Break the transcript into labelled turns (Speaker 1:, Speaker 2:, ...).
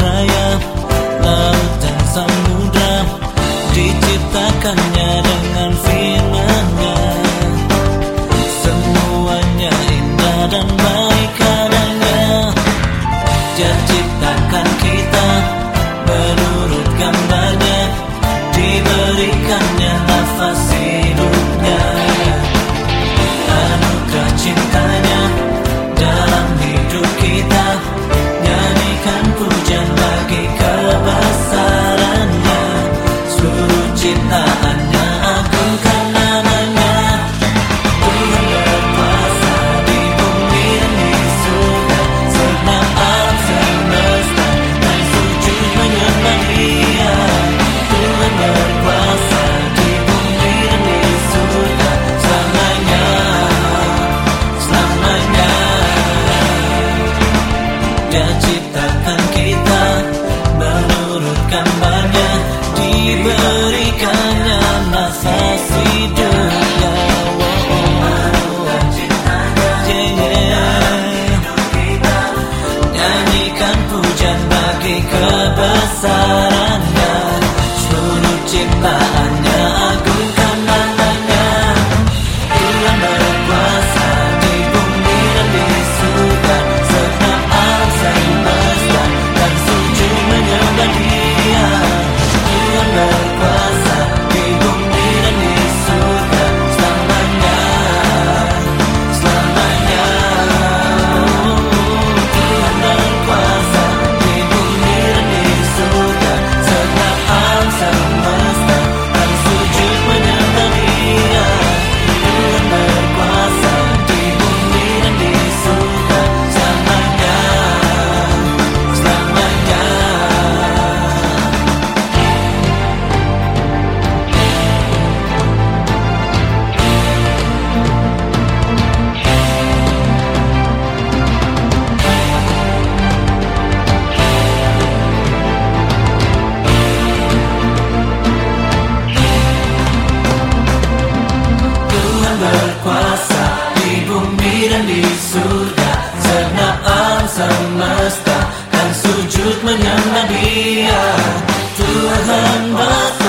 Speaker 1: raya laut dan samudra diciptakannya dengan firman-Nya. Semuanya indah dan baik adanya. Jadi semesta Kan sujud menyembah dia. Tuhan Bapa